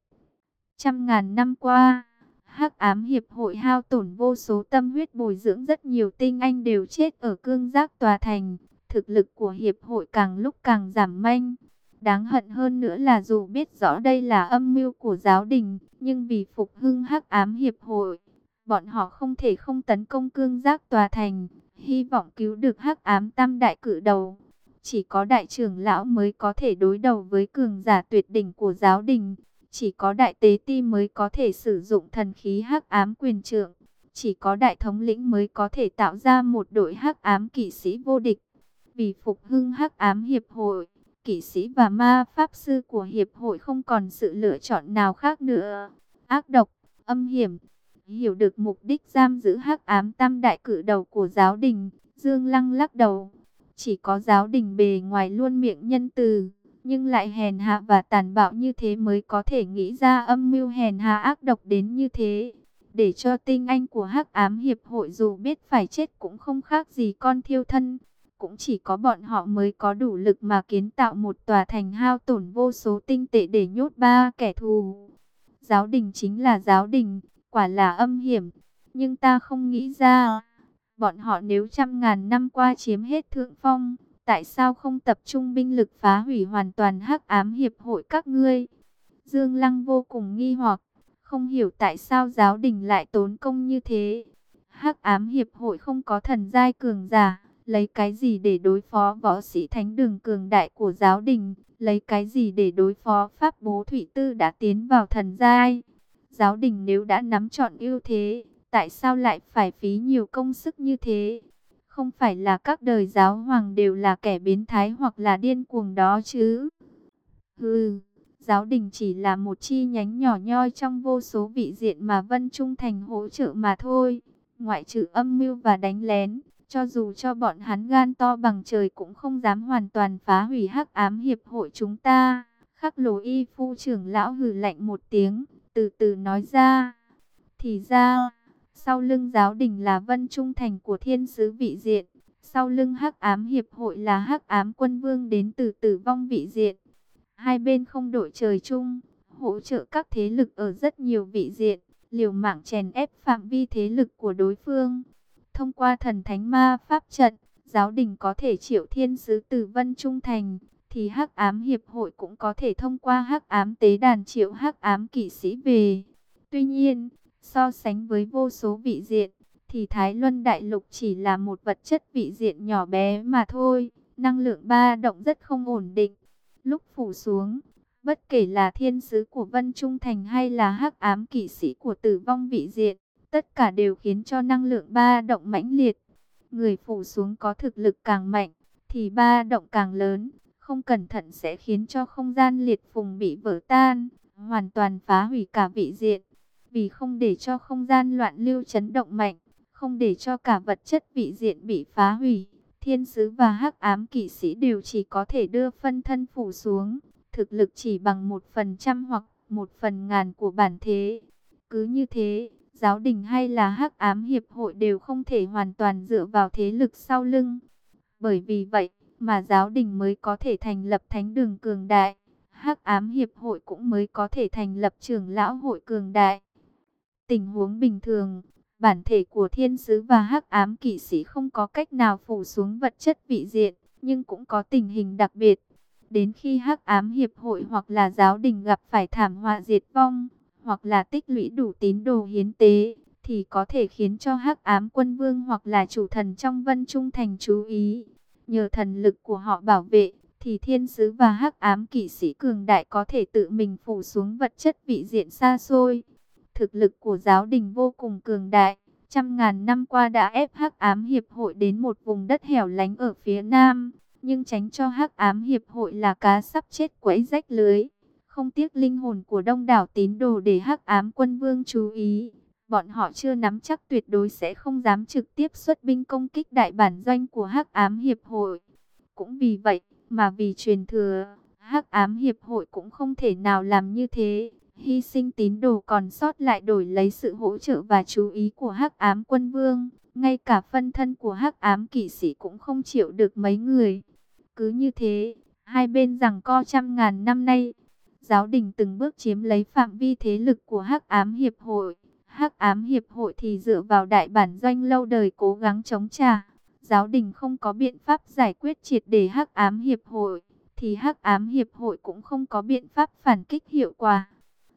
Trăm ngàn năm qua, hắc ám hiệp hội hao tổn vô số tâm huyết bồi dưỡng rất nhiều tinh anh đều chết ở cương giác tòa thành thực lực của hiệp hội càng lúc càng giảm manh. Đáng hận hơn nữa là dù biết rõ đây là âm mưu của giáo đình, nhưng vì phục hưng hắc ám hiệp hội, bọn họ không thể không tấn công cương giác tòa thành, hy vọng cứu được hắc ám tam đại cử đầu. Chỉ có đại trưởng lão mới có thể đối đầu với cường giả tuyệt đỉnh của giáo đình. Chỉ có đại tế ti mới có thể sử dụng thần khí hắc ám quyền trượng. Chỉ có đại thống lĩnh mới có thể tạo ra một đội hắc ám kỵ sĩ vô địch. Vì phục hưng hắc ám hiệp hội, kỵ sĩ và ma pháp sư của hiệp hội không còn sự lựa chọn nào khác nữa. Ác độc, âm hiểm, hiểu được mục đích giam giữ hắc ám tam đại cử đầu của giáo đình, Dương Lăng lắc đầu. Chỉ có giáo đình bề ngoài luôn miệng nhân từ, nhưng lại hèn hạ và tàn bạo như thế mới có thể nghĩ ra âm mưu hèn hạ ác độc đến như thế. Để cho tinh anh của hắc ám hiệp hội dù biết phải chết cũng không khác gì con thiêu thân cũng chỉ có bọn họ mới có đủ lực mà kiến tạo một tòa thành hao tổn vô số tinh tệ để nhốt ba kẻ thù. Giáo đình chính là giáo đình, quả là âm hiểm, nhưng ta không nghĩ ra, bọn họ nếu trăm ngàn năm qua chiếm hết thượng phong, tại sao không tập trung binh lực phá hủy hoàn toàn hắc ám hiệp hội các ngươi? Dương Lăng vô cùng nghi hoặc, không hiểu tại sao giáo đình lại tốn công như thế. Hắc ám hiệp hội không có thần giai cường giả, Lấy cái gì để đối phó võ sĩ thánh đường cường đại của giáo đình? Lấy cái gì để đối phó pháp bố thủy tư đã tiến vào thần giai? Giáo đình nếu đã nắm chọn ưu thế, tại sao lại phải phí nhiều công sức như thế? Không phải là các đời giáo hoàng đều là kẻ biến thái hoặc là điên cuồng đó chứ? Hừ, giáo đình chỉ là một chi nhánh nhỏ nhoi trong vô số vị diện mà Vân Trung Thành hỗ trợ mà thôi. Ngoại trừ âm mưu và đánh lén, cho dù cho bọn hắn gan to bằng trời cũng không dám hoàn toàn phá hủy hắc ám hiệp hội chúng ta. Khắc lồ y phu trưởng lão hừ lạnh một tiếng, từ từ nói ra. Thì ra, sau lưng giáo đình là vân trung thành của thiên sứ vị diện. Sau lưng hắc ám hiệp hội là hắc ám quân vương đến từ tử vong vị diện. Hai bên không đổi trời chung, hỗ trợ các thế lực ở rất nhiều vị diện, liều mạng chèn ép phạm vi thế lực của đối phương. Thông qua thần thánh ma pháp trận, giáo đình có thể triệu thiên sứ từ vân trung thành, thì hắc ám hiệp hội cũng có thể thông qua hắc ám tế đàn triệu hắc ám kỵ sĩ về. Tuy nhiên, so sánh với vô số vị diện, thì Thái Luân Đại Lục chỉ là một vật chất vị diện nhỏ bé mà thôi. Năng lượng ba động rất không ổn định. Lúc phủ xuống, bất kể là thiên sứ của Vân Trung Thành hay là hắc ám kỵ sĩ của tử vong vị diện, Tất cả đều khiến cho năng lượng ba động mãnh liệt. Người phủ xuống có thực lực càng mạnh, thì ba động càng lớn. Không cẩn thận sẽ khiến cho không gian liệt phùng bị vỡ tan. hoàn toàn phá hủy cả vị diện. Vì không để cho không gian loạn lưu chấn động mạnh, không để cho cả vật chất vị diện bị phá hủy, thiên sứ và hắc ám kỵ sĩ đều chỉ có thể đưa phân thân phủ xuống, thực lực chỉ bằng một phần trăm hoặc một phần ngàn của bản thế. Cứ như thế, giáo đình hay là hắc ám hiệp hội đều không thể hoàn toàn dựa vào thế lực sau lưng. Bởi vì vậy mà giáo đình mới có thể thành lập thánh đường cường đại, hắc ám hiệp hội cũng mới có thể thành lập trưởng lão hội cường đại. Tình huống bình thường, bản thể của thiên sứ và hắc ám kỵ sĩ không có cách nào phủ xuống vật chất vị diện, nhưng cũng có tình hình đặc biệt. Đến khi hắc ám hiệp hội hoặc là giáo đình gặp phải thảm họa diệt vong, hoặc là tích lũy đủ tín đồ hiến tế, thì có thể khiến cho hắc ám quân vương hoặc là chủ thần trong vân trung thành chú ý. Nhờ thần lực của họ bảo vệ, thì thiên sứ và hắc ám kỵ sĩ cường đại có thể tự mình phủ xuống vật chất vị diện xa xôi. Thực lực của giáo đình vô cùng cường đại, trăm ngàn năm qua đã ép hắc ám hiệp hội đến một vùng đất hẻo lánh ở phía nam, nhưng tránh cho hắc ám hiệp hội là cá sắp chết quẫy rách lưới. Không tiếc linh hồn của đông đảo tín đồ để hắc ám quân vương chú ý. Bọn họ chưa nắm chắc tuyệt đối sẽ không dám trực tiếp xuất binh công kích đại bản doanh của hắc ám hiệp hội. Cũng vì vậy, mà vì truyền thừa, hắc ám hiệp hội cũng không thể nào làm như thế. Hy sinh tín đồ còn sót lại đổi lấy sự hỗ trợ và chú ý của hắc ám quân vương. Ngay cả phân thân của hắc ám kỵ sĩ cũng không chịu được mấy người. Cứ như thế, hai bên rằng co trăm ngàn năm nay, giáo đình từng bước chiếm lấy phạm vi thế lực của Hắc Ám Hiệp hội. Hắc Ám Hiệp hội thì dựa vào đại bản doanh lâu đời cố gắng chống trả. Giáo đình không có biện pháp giải quyết triệt để Hắc Ám Hiệp hội, thì Hắc Ám Hiệp hội cũng không có biện pháp phản kích hiệu quả.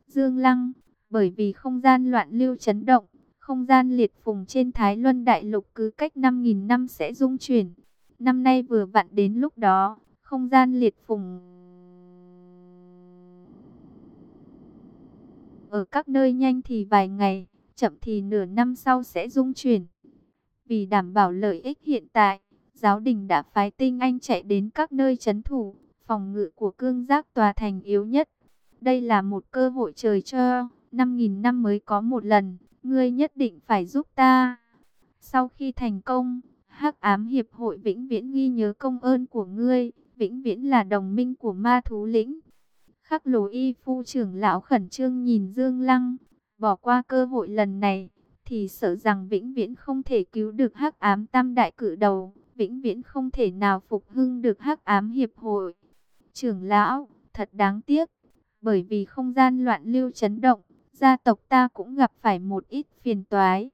Dương Lăng, bởi vì không gian loạn lưu chấn động, không gian liệt phùng trên Thái Luân Đại Lục cứ cách 5.000 năm sẽ dung chuyển. Năm nay vừa vặn đến lúc đó, không gian liệt phùng ở các nơi nhanh thì vài ngày, chậm thì nửa năm sau sẽ dung chuyển. Vì đảm bảo lợi ích hiện tại, giáo đình đã phái tinh anh chạy đến các nơi chấn thủ, phòng ngự của cương giác tòa thành yếu nhất. Đây là một cơ hội trời cho, 5.000 năm mới có một lần, ngươi nhất định phải giúp ta. Sau khi thành công, hắc ám hiệp hội vĩnh viễn ghi nhớ công ơn của ngươi, vĩnh viễn là đồng minh của ma thú lĩnh. Khắc lồ y phu trưởng lão khẩn trương nhìn Dương Lăng, bỏ qua cơ hội lần này, thì sợ rằng vĩnh viễn không thể cứu được hắc ám tam đại cử đầu, vĩnh viễn không thể nào phục hưng được hắc ám hiệp hội. Trưởng lão, thật đáng tiếc, bởi vì không gian loạn lưu chấn động, gia tộc ta cũng gặp phải một ít phiền toái.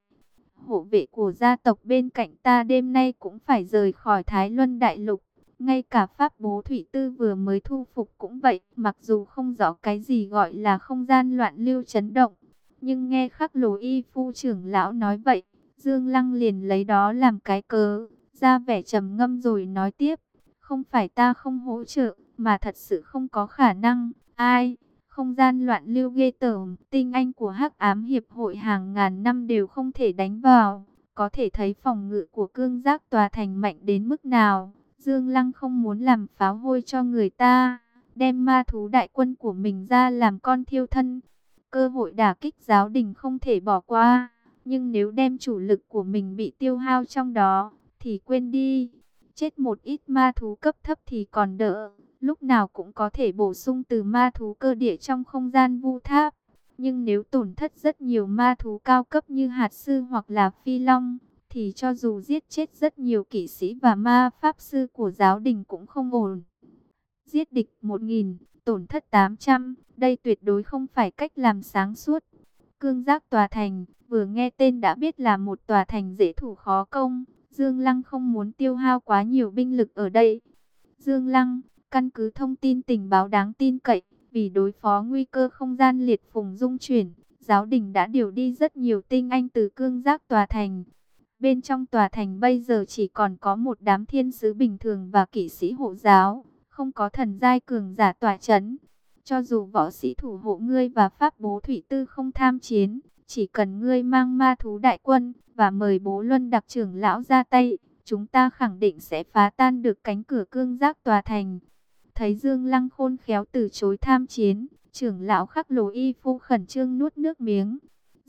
Hộ vệ của gia tộc bên cạnh ta đêm nay cũng phải rời khỏi Thái Luân Đại Lục. Ngay cả pháp bố thủy tư vừa mới thu phục cũng vậy, mặc dù không rõ cái gì gọi là không gian loạn lưu chấn động. Nhưng nghe khắc lồ y phu trưởng lão nói vậy, Dương Lăng liền lấy đó làm cái cớ, ra vẻ trầm ngâm rồi nói tiếp. Không phải ta không hỗ trợ, mà thật sự không có khả năng. Ai? Không gian loạn lưu ghê tởm, tinh anh của hắc ám hiệp hội hàng ngàn năm đều không thể đánh vào. Có thể thấy phòng ngự của cương giác tòa thành mạnh đến mức nào. Dương Lăng không muốn làm pháo hôi cho người ta, đem ma thú đại quân của mình ra làm con thiêu thân. Cơ hội đả kích giáo đình không thể bỏ qua, nhưng nếu đem chủ lực của mình bị tiêu hao trong đó, thì quên đi. Chết một ít ma thú cấp thấp thì còn đỡ, lúc nào cũng có thể bổ sung từ ma thú cơ địa trong không gian vu tháp. Nhưng nếu tổn thất rất nhiều ma thú cao cấp như hạt sư hoặc là phi long, thì cho dù giết chết rất nhiều kỵ sĩ và ma pháp sư của giáo đình cũng không ổn. Giết địch 1.000, tổn thất 800, đây tuyệt đối không phải cách làm sáng suốt. Cương giác tòa thành, vừa nghe tên đã biết là một tòa thành dễ thủ khó công. Dương Lăng không muốn tiêu hao quá nhiều binh lực ở đây. Dương Lăng, căn cứ thông tin tình báo đáng tin cậy, vì đối phó nguy cơ không gian liệt phùng dung chuyển, giáo đình đã điều đi rất nhiều tinh anh từ cương giác tòa thành. Bên trong tòa thành bây giờ chỉ còn có một đám thiên sứ bình thường và kỵ sĩ hộ giáo, không có thần giai cường giả tòa chấn. Cho dù võ sĩ thủ hộ ngươi và pháp bố thủy tư không tham chiến, chỉ cần ngươi mang ma thú đại quân và mời bố luân đặc trưởng lão ra tay, chúng ta khẳng định sẽ phá tan được cánh cửa cương giác tòa thành. Thấy Dương Lăng khôn khéo từ chối tham chiến, Trưởng lão khắc lồ y phu khẩn trương nuốt nước miếng.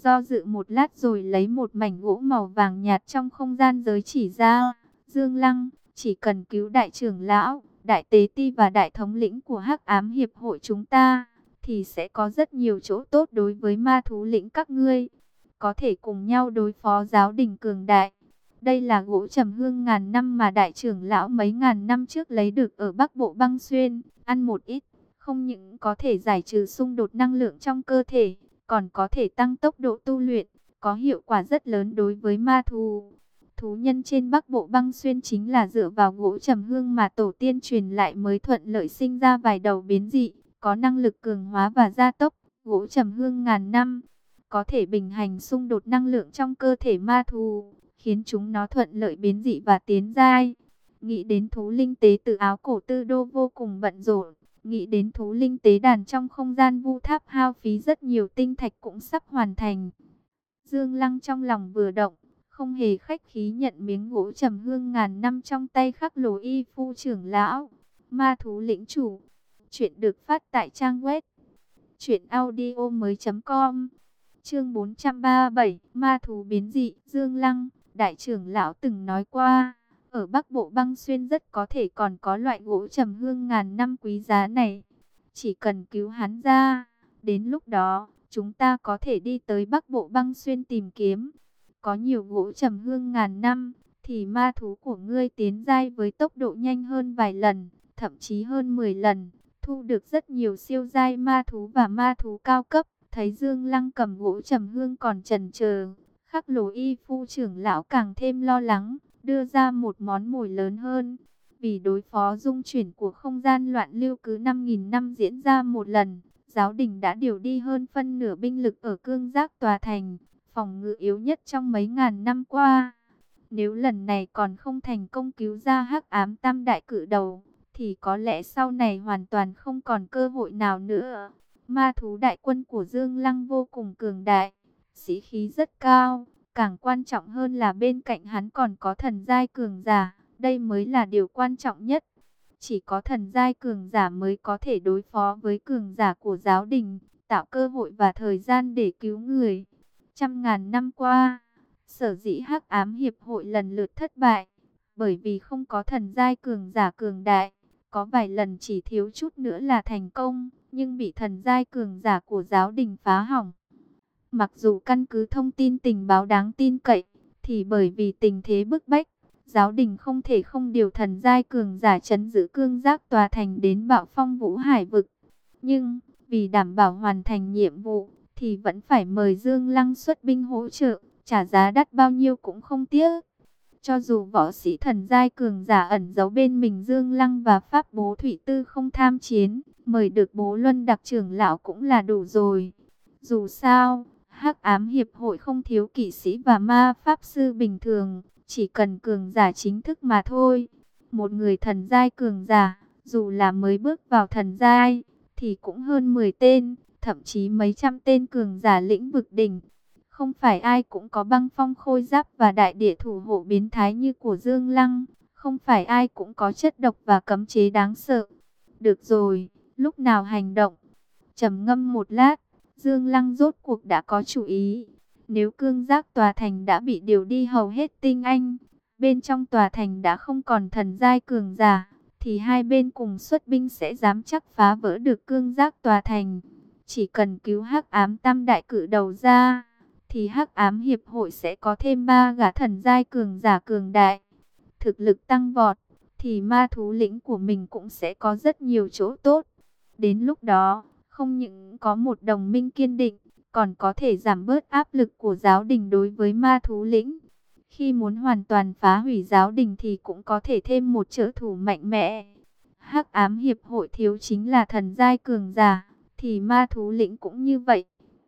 Do dự một lát rồi lấy một mảnh gỗ màu vàng nhạt trong không gian giới chỉ ra. Dương Lăng, chỉ cần cứu đại trưởng lão, đại tế ti và đại thống lĩnh của hắc ám hiệp hội chúng ta, thì sẽ có rất nhiều chỗ tốt đối với ma thú lĩnh các ngươi. Có thể cùng nhau đối phó giáo đình cường đại. Đây là gỗ trầm hương ngàn năm mà đại trưởng lão mấy ngàn năm trước lấy được ở Bắc Bộ băng xuyên, ăn một ít, không những có thể giải trừ xung đột năng lượng trong cơ thể, còn có thể tăng tốc độ tu luyện, có hiệu quả rất lớn đối với ma thú. Thú nhân trên Bắc Bộ băng xuyên chính là dựa vào gỗ trầm hương mà tổ tiên truyền lại mới thuận lợi sinh ra vài đầu biến dị, có năng lực cường hóa và gia tốc, gỗ trầm hương ngàn năm, có thể bình hành xung đột năng lượng trong cơ thể ma thú, khiến chúng nó thuận lợi biến dị và tiến giai. Nghĩ đến thú linh tế tự áo cổ tư đô vô cùng bận rộn, nghĩ đến thú linh tế đàn trong không gian vu tháp hao phí rất nhiều tinh thạch cũng sắp hoàn thành. Dương Lăng trong lòng vừa động, không hề khách khí nhận miếng gỗ trầm hương ngàn năm trong tay khắc lồ y phu trưởng lão, ma thú lĩnh chủ. Chuyện được phát tại trang web audio mới.com Chương 437 Ma thú biến dị Dương Lăng Đại trưởng lão từng nói qua ở Bắc Bộ băng xuyên rất có thể còn có loại gỗ trầm hương ngàn năm quý giá này. Chỉ cần cứu hắn ra Đến lúc đó Chúng ta có thể đi tới Bắc Bộ băng xuyên tìm kiếm. Có nhiều gỗ trầm hương ngàn năm Thì ma thú của ngươi tiến giai với tốc độ nhanh hơn vài lần Thậm chí hơn 10 lần thu được rất nhiều siêu giai ma thú và ma thú cao cấp. Thấy Dương Lăng cầm gỗ trầm hương còn trần chờ, khắc lồ y phu trưởng lão càng thêm lo lắng, đưa ra một món mồi lớn hơn. Vì đối phó dung chuyển của không gian loạn lưu cứ 5.000 năm diễn ra một lần, giáo đình đã điều đi hơn phân nửa binh lực ở cương giác tòa thành, phòng ngự yếu nhất trong mấy ngàn năm qua. Nếu lần này còn không thành công cứu ra hắc ám tam đại cử đầu, thì có lẽ sau này hoàn toàn không còn cơ hội nào nữa. Ma thú đại quân của Dương Lăng vô cùng cường đại, sĩ khí rất cao, càng quan trọng hơn là bên cạnh hắn còn có thần giai cường giả, đây mới là điều quan trọng nhất. Chỉ có thần giai cường giả mới có thể đối phó với cường giả của giáo đình, tạo cơ hội và thời gian để cứu người. Trăm ngàn năm qua, sở dĩ hắc ám hiệp hội lần lượt thất bại, bởi vì không có thần giai cường giả cường đại. Có vài lần chỉ thiếu chút nữa là thành công, nhưng bị thần giai cường giả của giáo đình phá hỏng. Mặc dù căn cứ thông tin tình báo đáng tin cậy, thì bởi vì tình thế bức bách, giáo đình không thể không điều thần giai cường giả chấn giữ cương giác tòa thành đến bạo phong vũ hải vực. Nhưng, vì đảm bảo hoàn thành nhiệm vụ, thì vẫn phải mời Dương Lăng xuất binh hỗ trợ, trả giá đắt bao nhiêu cũng không tiếc. Cho dù võ sĩ thần giai cường giả ẩn giấu bên mình Dương Lăng và Pháp bố Thủy Tư không tham chiến, mời được bố Luân đặc trưởng lão cũng là đủ rồi. Dù sao, hắc ám hiệp hội không thiếu kỵ sĩ và ma pháp sư bình thường, chỉ cần cường giả chính thức mà thôi. Một người thần giai cường giả, dù là mới bước vào thần giai, thì cũng hơn 10 tên, thậm chí mấy trăm tên cường giả lĩnh vực đỉnh. Không phải ai cũng có băng phong khôi giáp và đại địa thủ hộ biến thái như của Dương Lăng. Không phải ai cũng có chất độc và cấm chế đáng sợ. Được rồi, lúc nào hành động? trầm ngâm một lát, Dương Lăng rốt cuộc đã có chủ ý. Nếu cương giác tòa thành đã bị điều đi hầu hết tinh anh, bên trong tòa thành đã không còn thần giai cường giả, thì hai bên cùng xuất binh sẽ dám chắc phá vỡ được cương giác tòa thành. Chỉ cần cứu hắc ám tam đại cử đầu ra thì hắc ám hiệp hội sẽ có thêm ba gã thần giai cường giả cường đại. Thực lực tăng vọt, thì ma thú lĩnh của mình cũng sẽ có rất nhiều chỗ tốt. Đến lúc đó, không những có một đồng minh kiên định, còn có thể giảm bớt áp lực của giáo đình đối với ma thú lĩnh. Khi muốn hoàn toàn phá hủy giáo đình thì cũng có thể thêm một trợ thủ mạnh mẽ. Hắc ám hiệp hội thiếu chính là thần giai cường giả, thì ma thú lĩnh cũng như vậy.